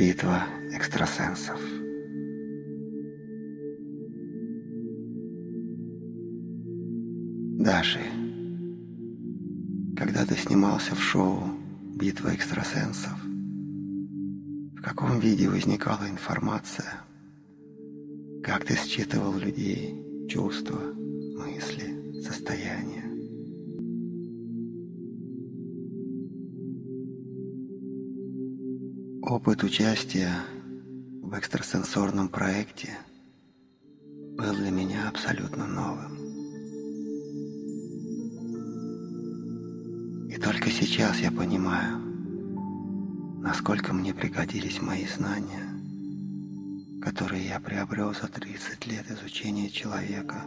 Битва экстрасенсов. Даже когда ты снимался в шоу «Битва экстрасенсов», в каком виде возникала информация, как ты считывал людей, чувства, мысли, состояния. Опыт участия в экстрасенсорном проекте был для меня абсолютно новым. И только сейчас я понимаю, насколько мне пригодились мои знания, которые я приобрел за 30 лет изучения человека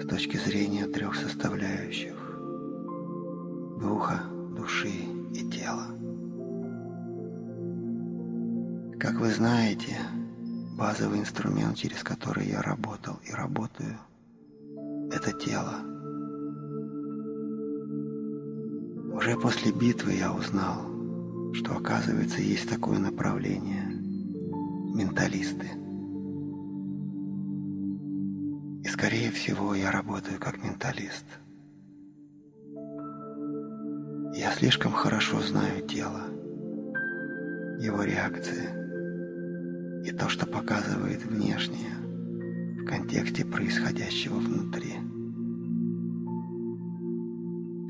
с точки зрения трех составляющих – духа, души и тела. Как вы знаете, базовый инструмент, через который я работал и работаю – это тело – Уже после битвы я узнал, что оказывается есть такое направление – менталисты. И скорее всего я работаю как менталист. Я слишком хорошо знаю тело, его реакции и то, что показывает внешнее в контексте происходящего внутри.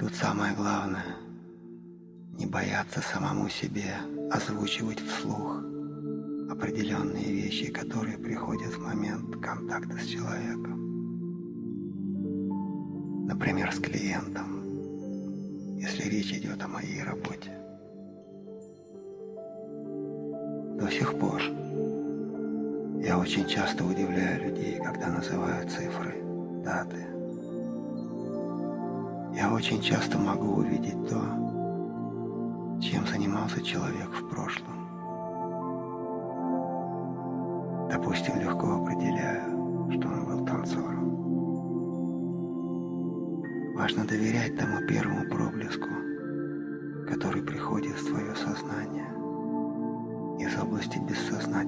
Тут самое главное – не бояться самому себе озвучивать вслух определенные вещи, которые приходят в момент контакта с человеком. Например, с клиентом, если речь идет о моей работе. До сих пор я очень часто удивляю людей, когда называют цифры, даты – я очень часто могу увидеть то, чем занимался человек в прошлом. Допустим, легко определяю, что он был танцором. Важно доверять тому первому проблеску, который приходит в твое сознание из области бессознательного,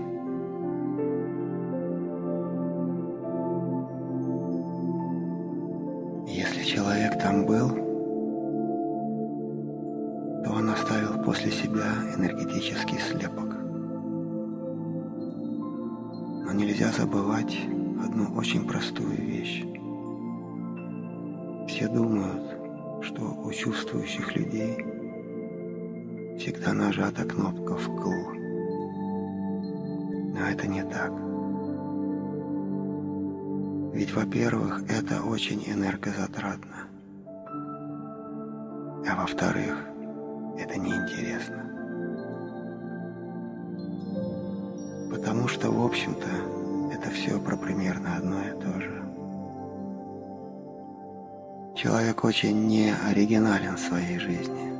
забывать одну очень простую вещь. Все думают, что у чувствующих людей всегда нажата кнопка «вкл». Но это не так. Ведь, во-первых, это очень энергозатратно. А во-вторых, это неинтересно. Потому что, в общем-то, это все про примерно одно и то же. Человек очень не оригинален в своей жизни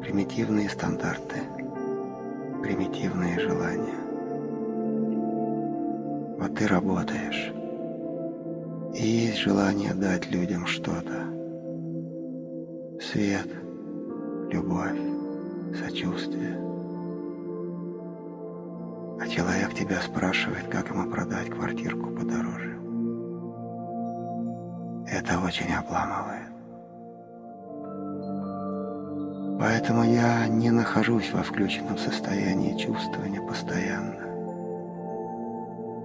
примитивные стандарты, примитивные желания. Вот ты работаешь, и есть желание дать людям что-то. Свет, любовь, сочувствие. Тебя спрашивает, как ему продать квартирку подороже. Это очень обламывает. Поэтому я не нахожусь во включенном состоянии чувствования постоянно.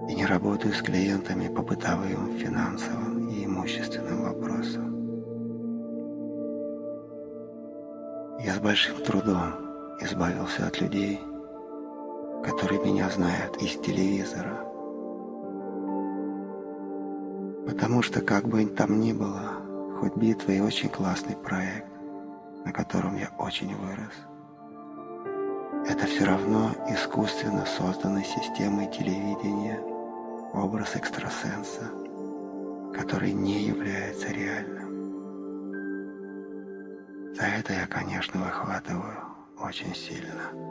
И не работаю с клиентами по бытовым, финансовым и имущественным вопросам. Я с большим трудом избавился от людей, которые меня знают из телевизора. Потому что, как бы там ни было, хоть битва и очень классный проект, на котором я очень вырос. Это все равно искусственно созданной системой телевидения образ экстрасенса, который не является реальным. За это я, конечно, выхватываю очень сильно.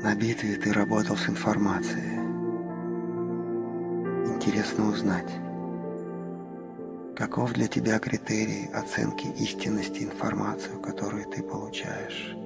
На битве ты работал с информацией. Интересно узнать, каков для тебя критерий оценки истинности информации, которую ты получаешь.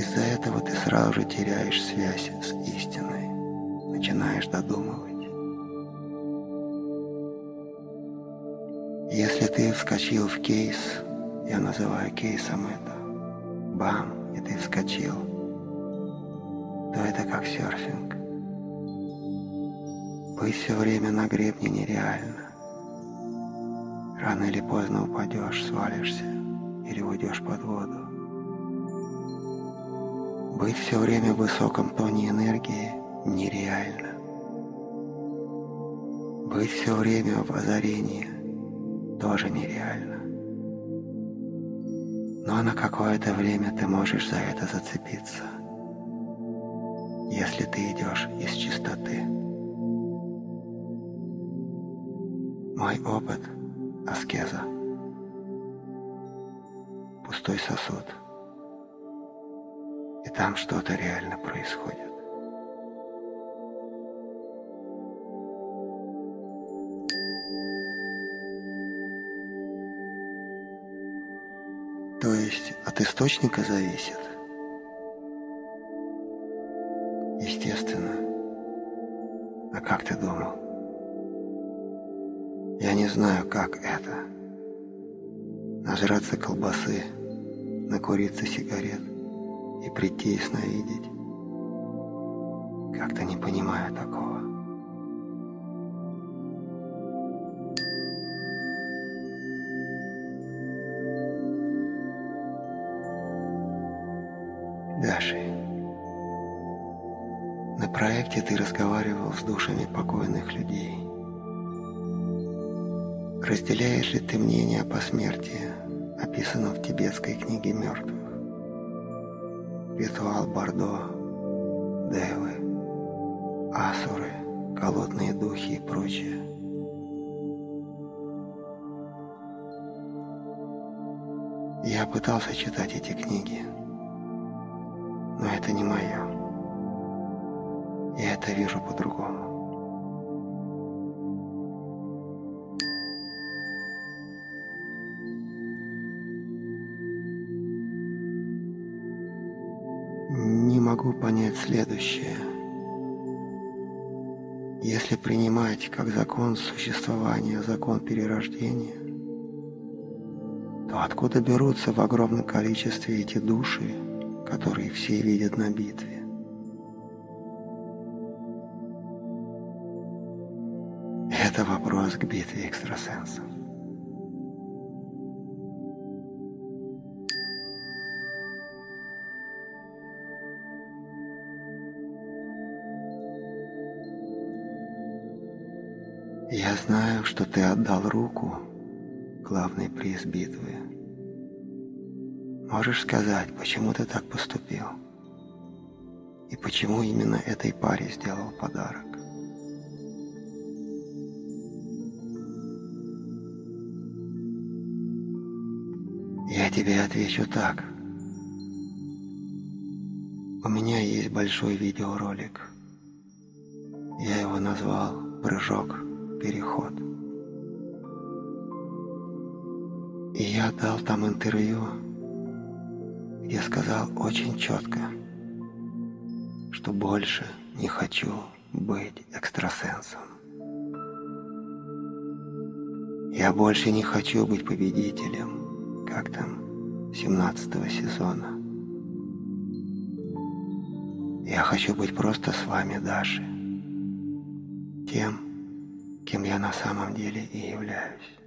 Из-за этого ты сразу же теряешь связь с истиной, начинаешь додумывать. Если ты вскочил в кейс, я называю кейсом это, бам, и ты вскочил, то это как серфинг. Быть все время на гребне нереально. Рано или поздно упадешь, свалишься или уйдешь под воду. Быть все время в высоком тоне энергии нереально. Быть все время в озарении тоже нереально. Но на какое-то время ты можешь за это зацепиться, если ты идешь из чистоты. Мой опыт – аскеза. Пустой сосуд. И там что-то реально происходит. То есть от источника зависит. Естественно. А как ты думал? Я не знаю, как это. Нажраться колбасы, накуриться сигарет и прийти и сновидеть. Как-то не понимаю такого. Даши. На проекте ты разговаривал с душами покойных людей. Разделяешь ли ты мнение о посмертии, описанном в тибетской книге мертвых? Ритуал Бордо, Девы, Асуры, голодные духи и прочее. Я пытался читать эти книги, но это не мое. Я это вижу по-другому. Понять следующее. Если принимать как закон существования закон перерождения, то откуда берутся в огромном количестве эти души, которые все видят на битве. Это вопрос к битве экстрасенсов. Знаю, что ты отдал руку, главный приз битвы, Можешь сказать, почему ты так поступил? И почему именно этой паре сделал подарок? Я тебе отвечу так. У меня есть большой видеоролик. Я его назвал «Прыжок. Переход». И я дал там интервью я сказал очень четко. что больше не хочу быть экстрасенсом. Я больше не хочу быть победителем, как там, 17 сезона. Я хочу быть просто с вами, Даши, тем, кем я на самом деле и являюсь.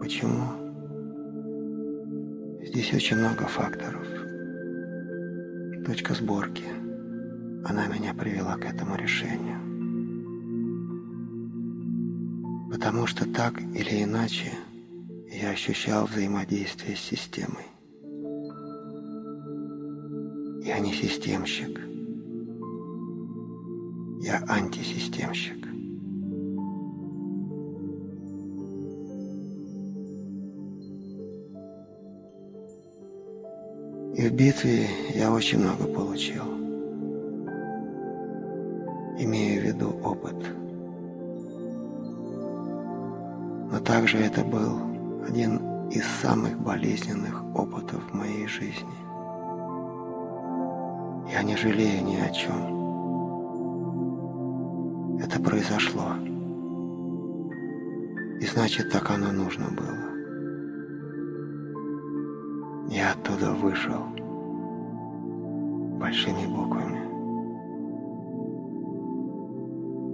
Почему? Здесь очень много факторов. Точка сборки. Она меня привела к этому решению. Потому что так или иначе я ощущал взаимодействие с системой. Я не системщик. Я антисистемщик. В битве я очень много получил. Имею в виду опыт. Но также это был один из самых болезненных опытов в моей жизни. Я не жалею ни о чем. Это произошло. И значит, так оно нужно было. Оттуда вышел большими буквами.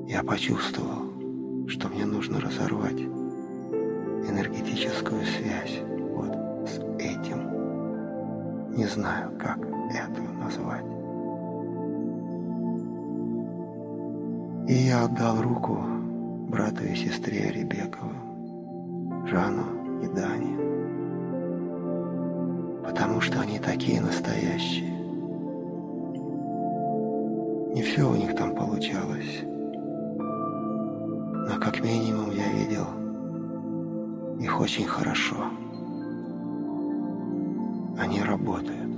Я почувствовал, что мне нужно разорвать энергетическую связь вот с этим. Не знаю, как это назвать. И я отдал руку брату и сестре Ребековым, Жану и Дане, потому что они такие настоящие. Не все у них там получалось, но как минимум я видел их очень хорошо. Они работают.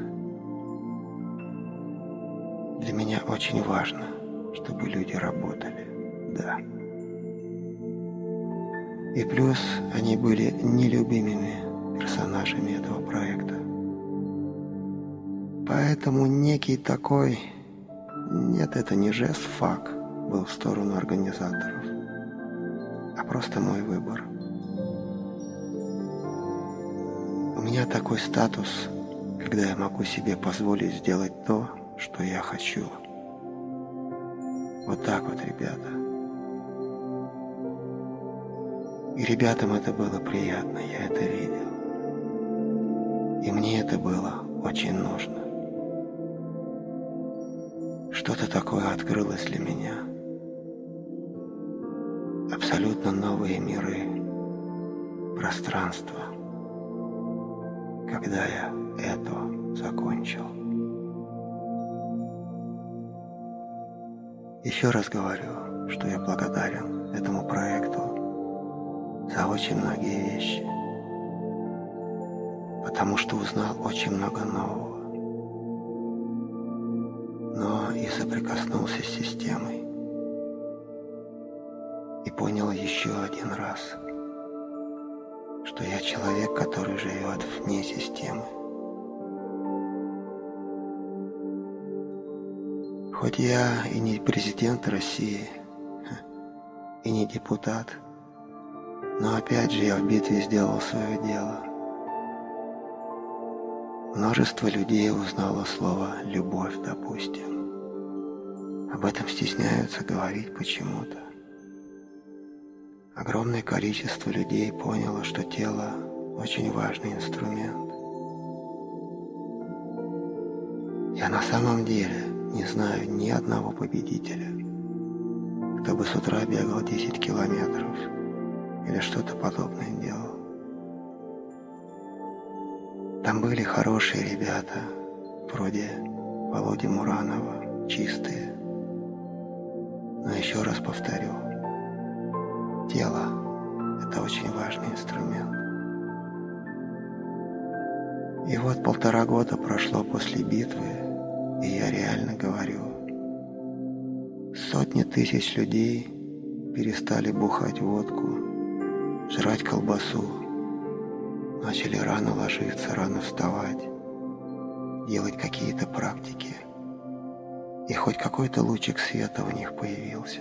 Для меня очень важно – чтобы люди работали, да. И плюс они были нелюбимыми персонажами этого проекта. Поэтому некий такой, нет, это не жест, фак был в сторону организаторов, а просто мой выбор. У меня такой статус, когда я могу себе позволить сделать то, что я хочу – вот так вот, ребята. И ребятам это было приятно, я это видел. И мне это было очень нужно. Что-то такое открылось для меня. Абсолютно новые миры, пространство, когда я это закончил. Еще раз говорю, что я благодарен этому проекту за очень многие вещи, потому что узнал очень много нового, соприкоснулся с системой и понял еще один раз, что я человек, который живет вне системы. Хоть я и не президент России, и не депутат, но опять же я в битве сделал свое дело. Множество людей узнало слово «любовь», допустим. Об этом стесняются говорить почему-то. Огромное количество людей поняло, что тело – очень важный инструмент. Я на самом деле не знаю ни одного победителя, кто бы с утра бегал 10 километров или что-то подобное делал. Там были хорошие ребята, вроде Володи Муранова, чистые. Но еще раз повторю, тело – это очень важный инструмент. И вот полтора года прошло после битвы, и я реально говорю, сотни тысяч людей перестали бухать водку, жрать колбасу, начали рано ложиться, рано вставать, делать какие-то практики. И хоть какой-то лучик света в них появился.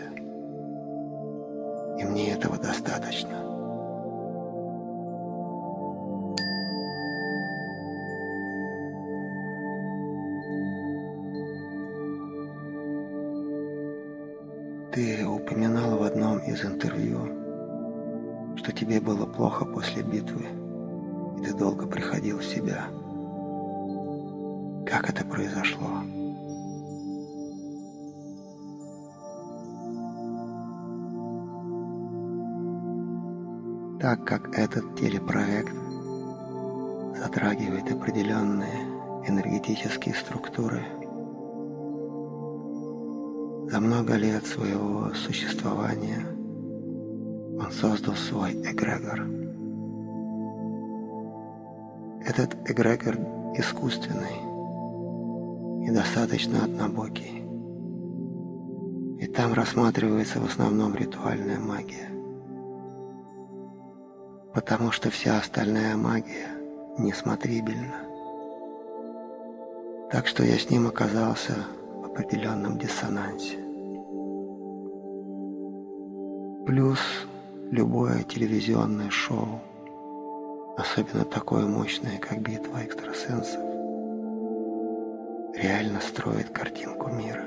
И мне этого достаточно. Ты упоминал в одном из интервью, что тебе было плохо после битвы, и ты долго приходил в себя. Как это произошло? Так как этот телепроект затрагивает определенные энергетические структуры – за много лет своего существования он создал свой эгрегор. Этот эгрегор искусственный и достаточно однобокий. И там рассматривается в основном ритуальная магия. Потому что вся остальная магия несмотрибельна. Так что я с ним оказался в определенном диссонансе. Плюс любое телевизионное шоу, особенно такое мощное, как «Битва экстрасенсов», реально строит картинку мира.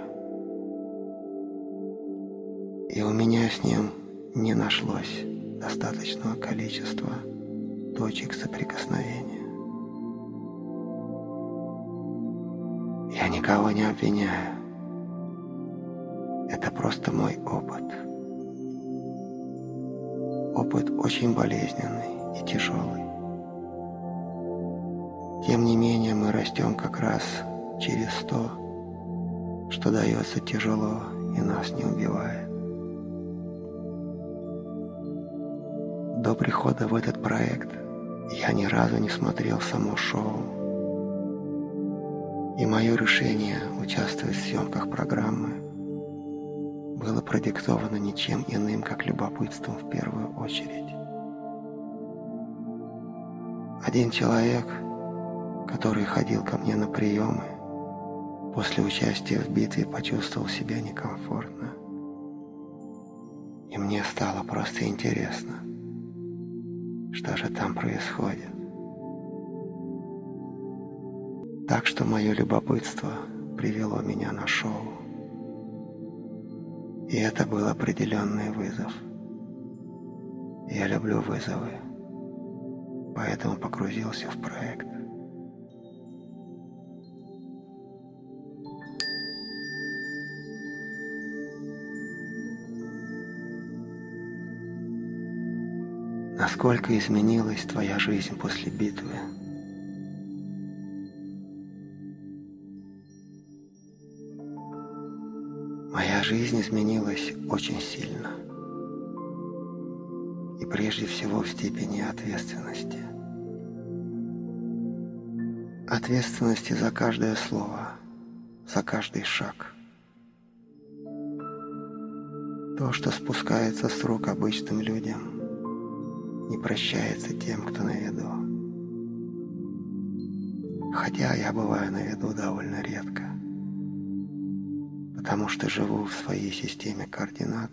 И у меня с ним не нашлось достаточного количества точек соприкосновения. Я никого не обвиняю. Это просто мой опыт опыт очень болезненный и тяжелый. Тем не менее мы растем как раз через то, что дается тяжело и нас не убивает. Прихода в этот проект я ни разу не смотрел само шоу. И мое решение участвовать в съемках программы было продиктовано ничем иным, как любопытством в первую очередь. Один человек, который ходил ко мне на приемы, после участия в битве почувствовал себя некомфортно. И мне стало просто интересно, что же там происходит. Так что мое любопытство привело меня на шоу. И это был определенный вызов. Я люблю вызовы, поэтому погрузился в проект. Насколько изменилась твоя жизнь после битвы? жизнь изменилась очень сильно. И прежде всего в степени ответственности. Ответственности за каждое слово, за каждый шаг. То, что спускается с рук обычным людям, не прощается тем, кто на виду. Хотя я бываю на виду довольно редко потому что живу в своей системе координат,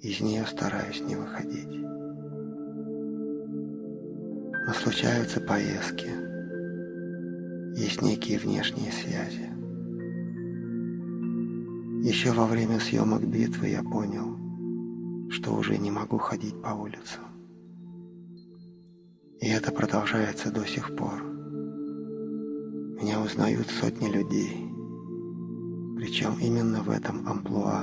из нее стараюсь не выходить. Но случаются поездки, есть некие внешние связи. Еще во время съемок битвы я понял, что уже не могу ходить по улицам. И это продолжается до сих пор. Меня узнают сотни людей – причем именно в этом амплуа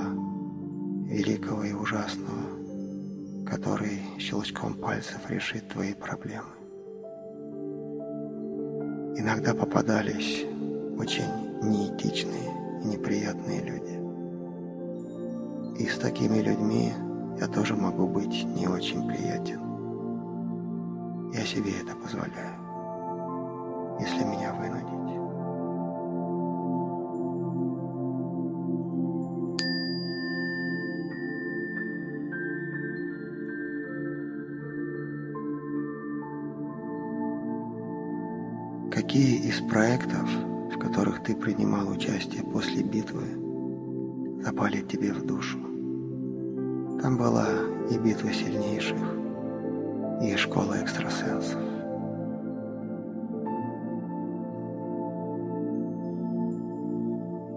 великого и ужасного, который щелчком пальцев решит твои проблемы. Иногда попадались очень неэтичные и неприятные люди. И с такими людьми я тоже могу быть не очень приятен. Я себе это позволяю, если меня вынудить. Какие из проектов, в которых ты принимал участие после битвы, запали тебе в душу. Там была и битва сильнейших, и школа экстрасенсов.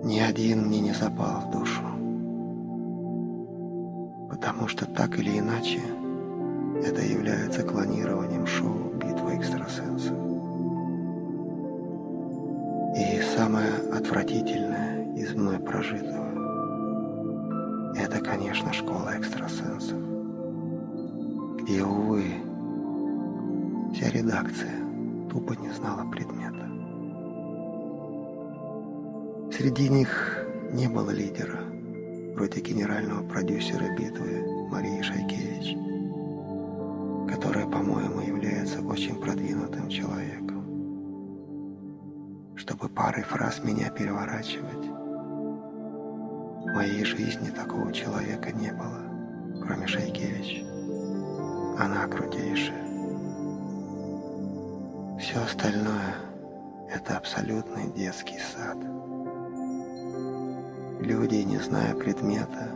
Ни один мне не запал в душу, потому что так или иначе это является клонированием шоу «Битва экстрасенсов». И самое отвратительное из мной прожитого – это, конечно, школа экстрасенсов, где, увы, редакция тупо не знала предмета. Среди них не было лидера, вроде генерального продюсера битвы Марии Шайкевич, которая, по-моему, является очень продвинутым человеком чтобы парой фраз меня переворачивать. В моей жизни такого человека не было, кроме Шайкевич. Она крутейшая. Все остальное – это абсолютный детский сад. Люди, не зная предмета,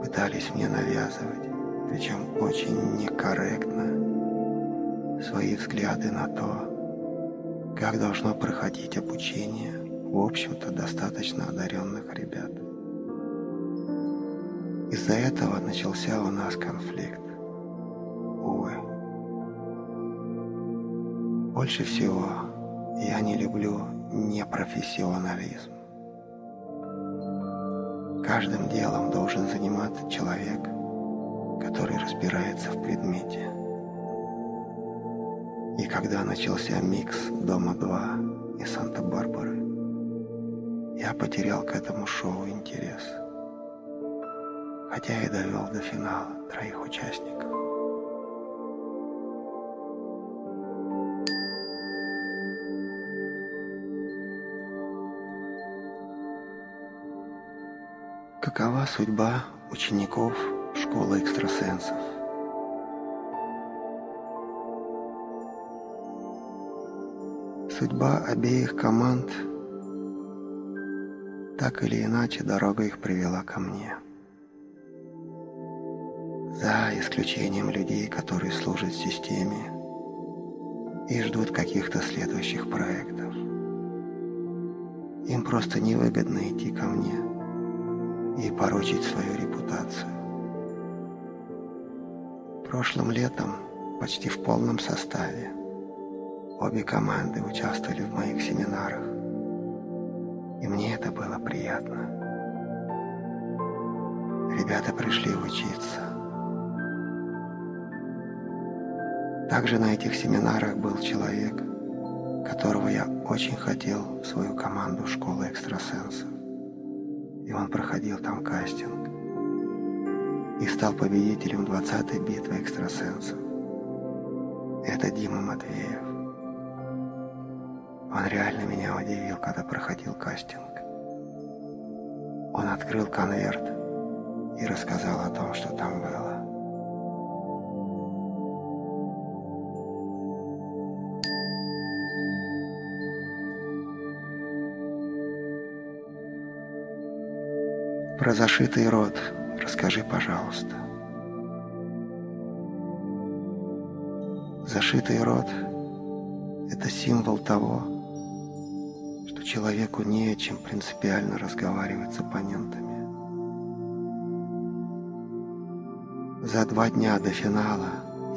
пытались мне навязывать, причем очень некорректно, свои взгляды на то, как должно проходить обучение, в общем-то, достаточно одаренных ребят. Из-за этого начался у нас конфликт. Больше всего я не люблю непрофессионализм. Каждым делом должен заниматься человек, который разбирается в предмете. И когда начался микс «Дома-2» и «Санта-Барбары», я потерял к этому шоу интерес. Хотя и довел до финала троих участников. Какова судьба учеников школы экстрасенсов? Судьба обеих команд так или иначе дорога их привела ко мне. За исключением людей, которые служат системе и ждут каких-то следующих проектов. Им просто невыгодно идти ко мне и порочить свою репутацию. Прошлым летом почти в полном составе Обе команды участвовали в моих семинарах, и мне это было приятно. Ребята пришли учиться. Также на этих семинарах был человек, которого я очень хотел в свою команду школы экстрасенсов. И он проходил там кастинг и стал победителем 20-й битвы экстрасенсов. Это Дима Матвеев. Он реально меня удивил, когда проходил кастинг. Он открыл конверт и рассказал о том, что там было. Про зашитый рот расскажи, пожалуйста. Зашитый рот – это символ того, человеку не о чем принципиально разговаривать с оппонентами. За два дня до финала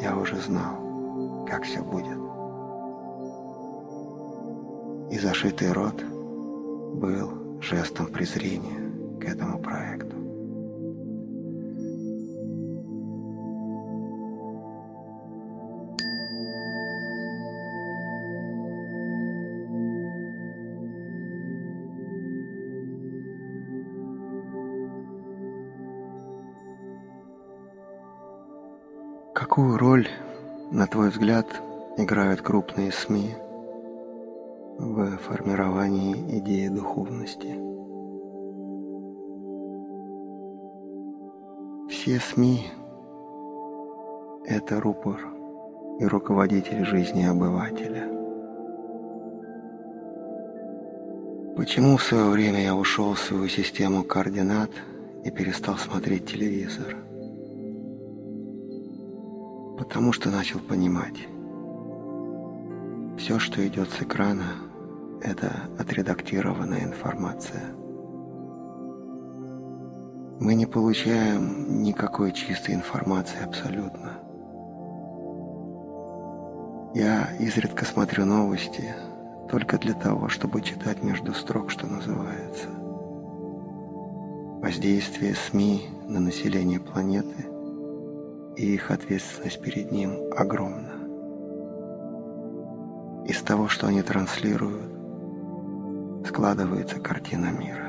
я уже знал, как все будет. И зашитый рот был жестом презрения к этому проекту. Какую роль, на твой взгляд, играют крупные СМИ в формировании идеи духовности? Все СМИ – это рупор и руководитель жизни обывателя. Почему в свое время я ушел в свою систему координат и перестал смотреть телевизор? Потому что начал понимать. Все, что идет с экрана, это отредактированная информация. Мы не получаем никакой чистой информации абсолютно. Я изредка смотрю новости только для того, чтобы читать между строк, что называется. Воздействие СМИ на население планеты и их ответственность перед ним огромна. Из того, что они транслируют, складывается картина мира.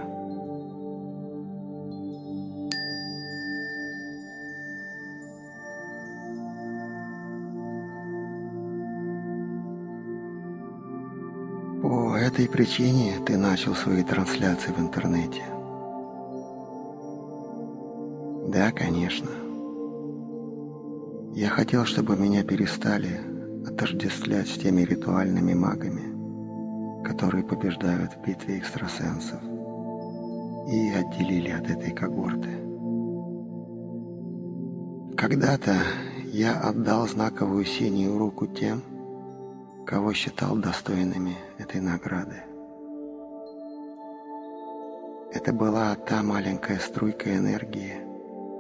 Этой причине ты начал свои трансляции в интернете. Да, конечно. Я хотел, чтобы меня перестали отождествлять с теми ритуальными магами, которые побеждают в битве экстрасенсов, и отделили от этой когорты. Когда-то я отдал знаковую синюю руку тем, кого считал достойными этой награды. Это была та маленькая струйка энергии,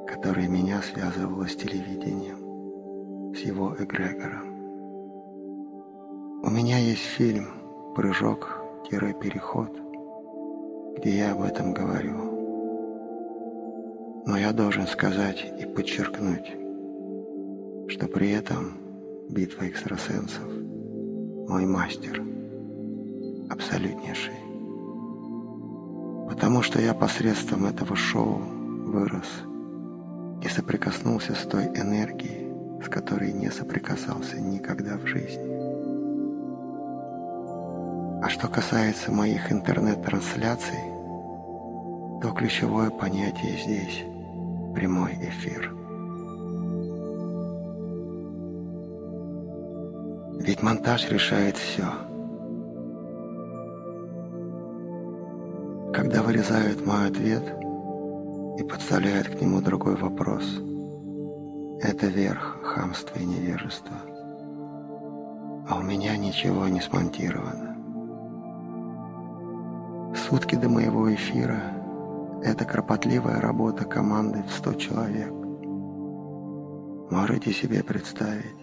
которая меня связывала с телевидением, с его эгрегором. У меня есть фильм «Прыжок-переход», где я об этом говорю. Но я должен сказать и подчеркнуть, что при этом битва экстрасенсов мой мастер, абсолютнейший. Потому что я посредством этого шоу вырос и соприкоснулся с той энергией, с которой не соприкасался никогда в жизни. А что касается моих интернет-трансляций, то ключевое понятие здесь – прямой эфир – Ведь монтаж решает все. Когда вырезают мой ответ и подставляют к нему другой вопрос, это верх хамства и невежества. А у меня ничего не смонтировано. Сутки до моего эфира – это кропотливая работа команды в 100 человек. Можете себе представить?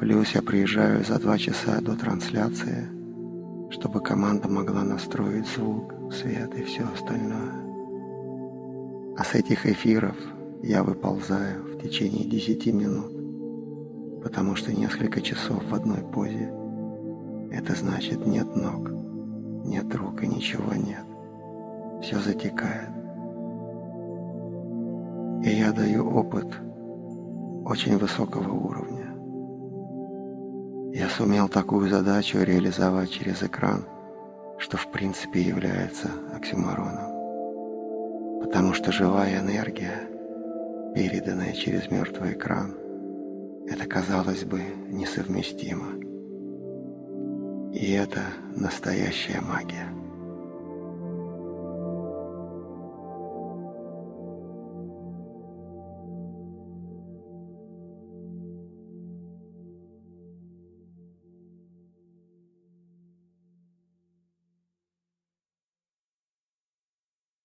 Плюс я приезжаю за два часа до трансляции, чтобы команда могла настроить звук, свет и все остальное. А с этих эфиров я выползаю в течение 10 минут, потому что несколько часов в одной позе – это значит нет ног, нет рук и ничего нет. Все затекает. И я даю опыт очень высокого уровня. Я сумел такую задачу реализовать через экран, что в принципе является оксюмороном. Потому что живая энергия, переданная через мертвый экран, это, казалось бы, несовместимо. И это настоящая магия.